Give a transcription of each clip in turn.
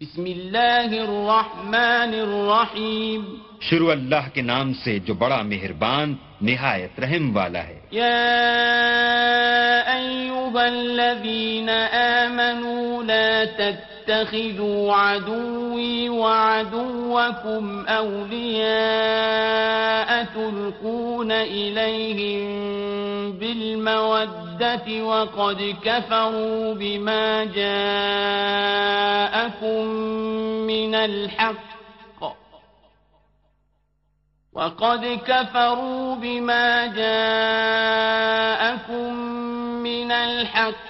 بسم اللہ الرحمن الرحیم۔ شروع اللہ کے نام سے جو بڑا مہربان نہایت رحم والا ہے۔ یا ایوہ الذین آمنوا لا تتخذوا عدوی وعدوکم اولیاء تلقون الیہم بالمودة وقد كفروا بما جاءكم من الحق. وقد كفروا بما جاءكم من الحق.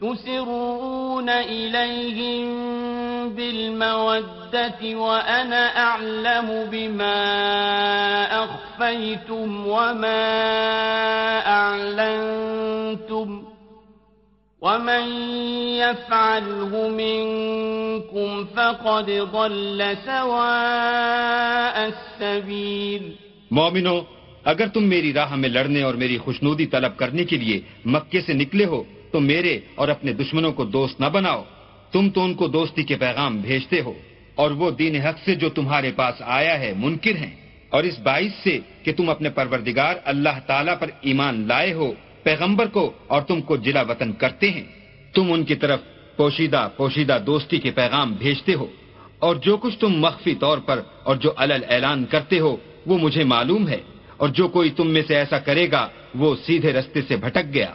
تسرون إليهم بالمودة وأنا أعلم بما أخفيتم وما أعلنتم ومن يفعله منكم فقد ضل سواء السبيل مومنو اگر تم میری راہ میں لڑنے اور میری خوشنودی طلب کرنے کے لیے مکے سے نکلے ہو تو میرے اور اپنے دشمنوں کو دوست نہ بناؤ۔ تم تو ان کو دوستی کے پیغام بھیجتے ہو، اور وہ دین حق سے جو تمہارے پاس آیا ہے منکر ہیں۔ اور اس باعث سے کہ تم اپنے پروردگار اللہ تعالیٰ پر ایمان لائے ہو، پیغمبر کو اور تم کو جلا وطن کرتے ہیں۔ تم ان کی طرف پوشیدہ پوشیدہ دوستی کے پیغام بھیجتے ہو۔ اور جو کچھ تم مخفی طور پر اور جو علل اعلان کرتے ہو، وہ مجھے معلوم ہے۔ اور جو کوئی تم میں سے ایسا کرے گا، وہ سیدھے رستے سے بھٹک گیا۔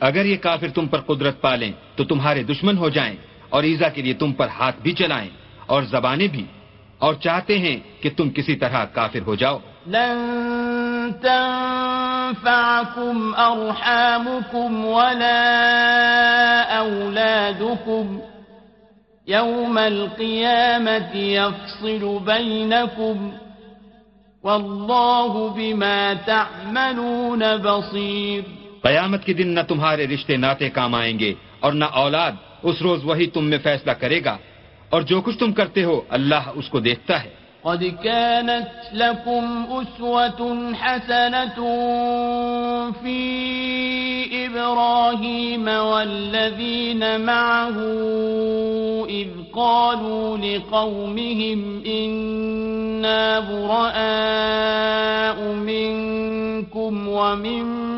اگر یہ کافر تم پر قدرت پالیں تو تمہارے دشمن ہو جائیں اور ایزا کے لیے تم پر ہاتھ بھی چلائیں اور زبانیں بھی اور چاہتے ہیں کہ تم کسی طرح کافر ہو جاؤ۔ لن تنفعكم أرحامكم ولا أولادكم يوم القيامة يفصل بينكم والله بما تعملون بصير قیامت کے دن نہ تمہارے رشتے ناتے کام آئیں گے اور نہ اولاد اس روز وہی تم میں فیصلہ کرے گا اور جو کچھ تم کرتے ہو اللہ اس کو دیکھتا ہے۔ قد كانت لكم أسوة حسنة في إبراهيم والذين معه إذ قالوا لقومهم إنا براء منكم ومن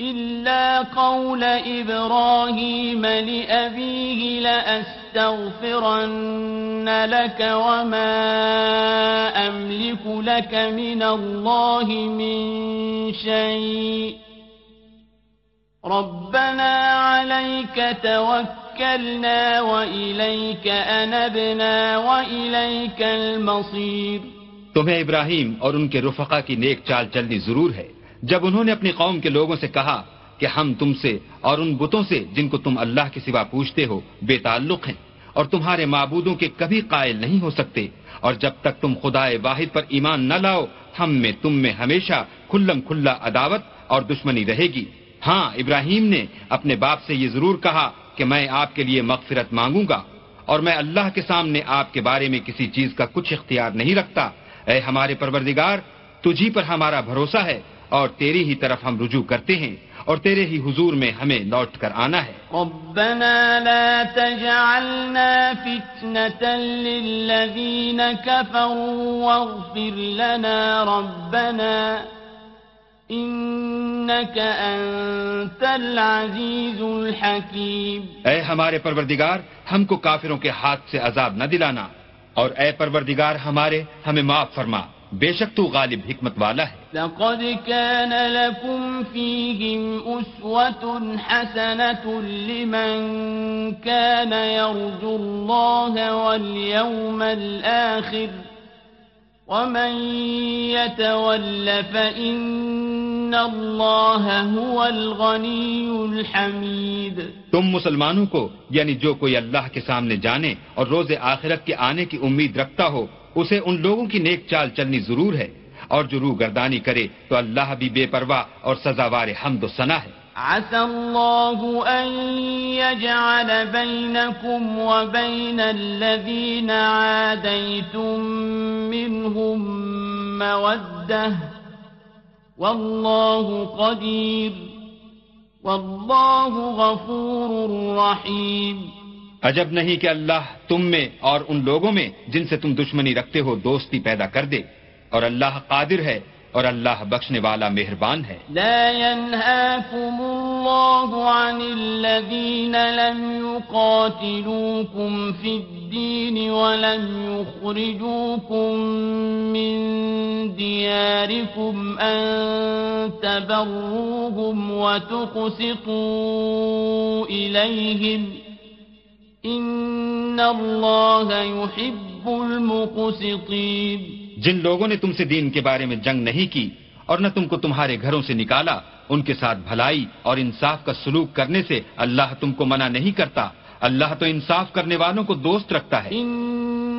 إلا قول إبراهيم لأبيه لأستغفرن لك وما أملك لك من الله من شيء ربنا عليك توكلنا وإليك أنبنا وإليك المصير تمہیں ابراہیم اور ان کے رفقا کی نیک چال چلنی ضرور ہے۔ جب انہوں نے اپنی قوم کے لوگوں سے کہا کہ ہم تم سے اور ان بتوں سے جن کو تم اللہ کے سوا پوچھتے ہو بے تعلق ہیں اور تمہارے معبودوں کے کبھی قائل نہیں ہو سکتے اور جب تک تم خدا واحد پر ایمان نہ لاؤ، ہم میں تم میں ہمیشہ کھلم کھلا عداوت اور دشمنی رہے گی۔ ہاں ابراہیم نے اپنے باپ سے یہ ضرور کہا کہ میں آپ کے لیے مغفرت مانگوں گا اور میں اللہ کے سامنے آپ کے بارے میں کسی چیز کا کچھ اختیار نہیں رکھتا۔ اے ہمارے پروردگار، تجھی پر ہمارا بھروسہ ہے اور تیری ہی طرف ہم رجوع کرتے ہیں اور تیرے ہی حضور میں ہمیں لوٹ کر آنا ہے۔ ربنا لا تجعلنا فتنة للذين كفروا واغفر لنا ربنا إنك أنت العزيز الحكيم۔ اے ہمارے پروردگار ہم کو کافروں کے ہاتھ سے عذاب نہ دلانا اور اے پروردگار ہمارے ہمیں معاف فرما۔ بے شک تو غالب حکمت والا ہے۔ لقد كان لكم فيهم أسوة حسنة لمن كان يرجو الله واليوم الآخر ومن يتول فإن الله هو الغني الحميد۔ تم مسلمانوں کو یعنی جو کوئی اللہ کے سامنے جانے اور روز آخرت کے آنے کی امید رکھتا ہو اسے ان لوگوں کی نیک چال چلنی ضرور ہے۔ اور جو روح گردانی کرے تو اللہ بھی بے پرواہ اور سزاوار حمد و ثنا ہے۔ عسى الله أن يجعل بينكم وبين الذين عاديتم منهم مودة والله قدير والله غفور رحيم عجب نہیں کہ اللہ تم میں اور ان لوگوں میں جن سے تم دشمنی رکھتے ہو دوستی پیدا کر دے۔ اور اللہ قادر ہے اور اللہ بخشنے والا مہربان ہے۔ لا ينهاكم الله عن الذين لم يقاتلوكم في الدين ولم يخرجوكم من دياركم أن تبروهم وتقسطوا إليهم إن الله يحب المقسطين جن لوگوں نے تم سے دین کے بارے میں جنگ نہیں کی اور نہ تم کو تمہارے گھروں سے نکالا ان کے ساتھ بھلائی اور انصاف کا سلوک کرنے سے اللہ تم کو منع نہیں کرتا۔ اللہ تو انصاف کرنے والوں کو دوست رکھتا ہے۔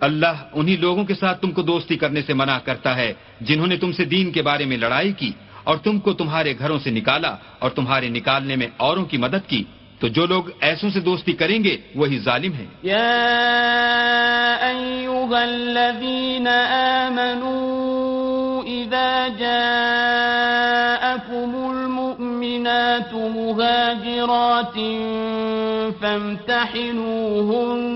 اللہ انہی لوگوں کے ساتھ تم کو دوستی کرنے سے منع کرتا ہے، جنہوں نے تم سے دین کے بارے میں لڑائی کی اور تم کو تمہارے گھروں سے نکالا اور تمہارے نکالنے میں اوروں کی مدد کی۔ تو جو لوگ ایسوں سے دوستی کریں گے، وہی ظالم ہیں۔ يا أيها الذين آمنوا إذا جاءكم المؤمنات مهاجرات فامتحنوهن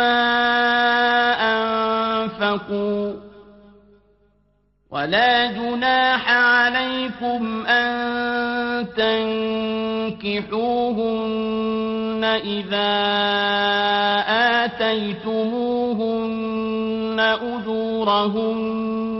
ما أنفقوا ولا جناح عليكم أن تنكحوهن إذا آتيتموهن أجورهن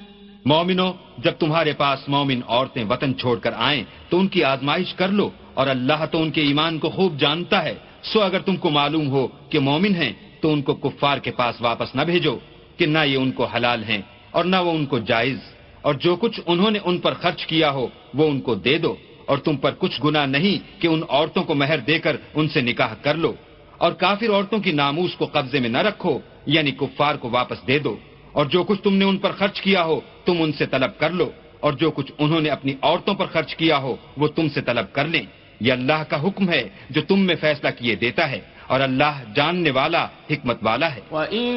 مومنو، جب تمہارے پاس مومن عورتیں وطن چھوڑ کر آئیں، تو ان کی آزمائش کر لو، اور اللہ تو ان کے ایمان کو خوب جانتا ہے۔ سو اگر تم کو معلوم ہو کہ مومن ہیں، تو ان کو کفار کے پاس واپس نہ بھیجو کہ نہ یہ ان کو حلال ہیں اور نہ وہ ان کو جائز۔ اور جو کچھ انہوں نے ان پر خرچ کیا ہو، وہ ان کو دے دو۔ اور تم پر کچھ گنا نہیں کہ ان عورتوں کو مہر دے کر ان سے نکاح کر لو۔ اور کافر عورتوں کی ناموس کو قبضے میں نہ رکھو یعنی کفار کو واپس دے دو۔ اور جو کچھ تم نے ان پر خرچ کیا ہو، تم ان سے طلب کر لو۔ اور جو کچھ انہوں نے اپنی عورتوں پر خرچ کیا ہو، وہ تم سے طلب کر لیں۔ یہ اللہ کا حکم ہے جو تم میں فیصلہ کیے دیتا ہے، اور اللہ جاننے والا، حکمت والا ہے۔ وَإِن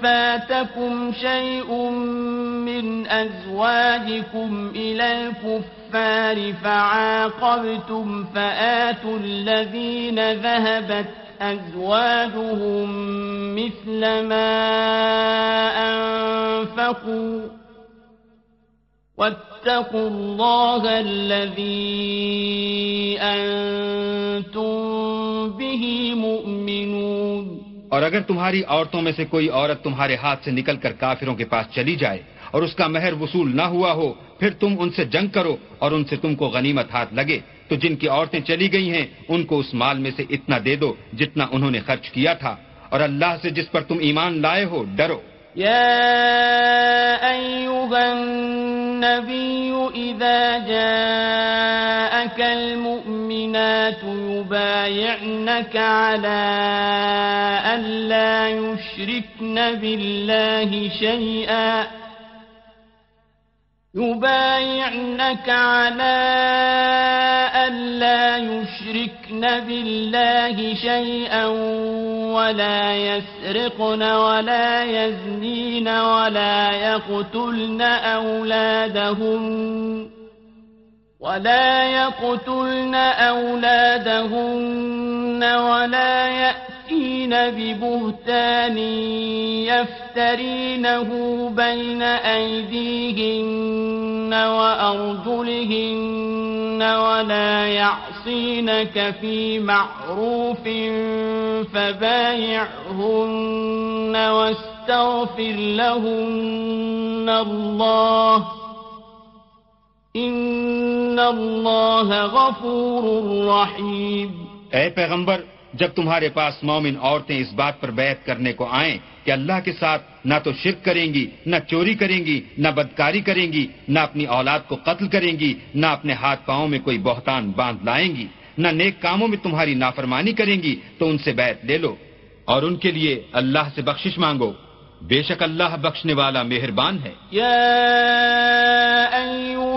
فَاتَكُمْ شَيْءٌ مِّنْ أَزْوَاجِكُمْ إِلَى الْكُفَّارِ فَعَاقَبْتُمْ فَآتُوا الَّذِينَ ذَهَبَتْ أَزْوَاجُهُم مِّثْلَ مَا أَنفَقُوا. واتقوا الله الذي أنتم به مؤمنون. اور اگر تمہاری عورتوں میں سے کوئی عورت تمہارے ہاتھ سے نکل کر کافروں کے پاس چلی جائے اور اس کا مہر وصول نہ ہوا ہو، پھر تم ان سے جنگ کرو اور ان سے تم کو غنیمت ہاتھ لگے۔ تو جن کی عورتیں چلی گئی ہیں، ان کو اس مال میں سے اتنا دے دو جتنا انہوں نے خرچ کیا تھا۔ اور اللہ سے جس پر تم ایمان لائے ہو، ڈرو۔ يا أيها النبي إذا جاءك المؤمنات يبايعنك على أن لا يشركن بالله شيئا يبايعنك على ألا يشركن بالله شيئا ولا يسرقن ولا يزنين ولا يقتلن أولادهن ولا يقتلن أولادهن ولا يأتين ببهتان يفترينه بين أيديهن وأرجلهن ولا يعصينك في معروف فبايعهن واستغفر لهن الله ان الله غفور رحيم اے پیغمبر جب تمہارے پاس مومن عورتیں اس بات پر بیعت کرنے کو آئیں کہ اللہ کے ساتھ نہ تو شرک کریں گی، نہ چوری کریں گی، نہ بدکاری کریں گی، نہ اپنی اولاد کو قتل کریں گی، نہ اپنے ہاتھ پاؤں میں کوئی بہتان باندھ لائیں گی، نہ نیک کاموں میں تمہاری نافرمانی کریں گی، تو ان سے بیعت لے لو۔ اور ان کے لیے اللہ سے بخشش مانگو۔ بے شک اللہ بخشنے والا مہربان ہے۔ یا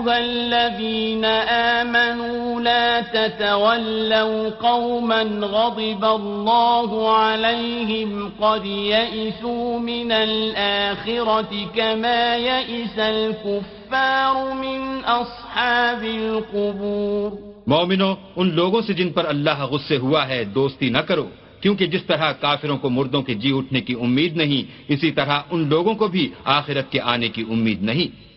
ایوہا الذین آمنوا لا تتولوا قوما غضب اللہ علیہم قد یئسوا من الآخرة كما یئس الكفار من اصحاب القبور. مومنو ان لوگوں سے جن پر اللہ غصے ہوا ہے، دوستی نہ کرو، کیونکہ جس طرح کافروں کو مردوں کے جی اٹھنے کی امید نہیں، اسی طرح ان لوگوں کو بھی آخرت کے آنے کی امید نہیں۔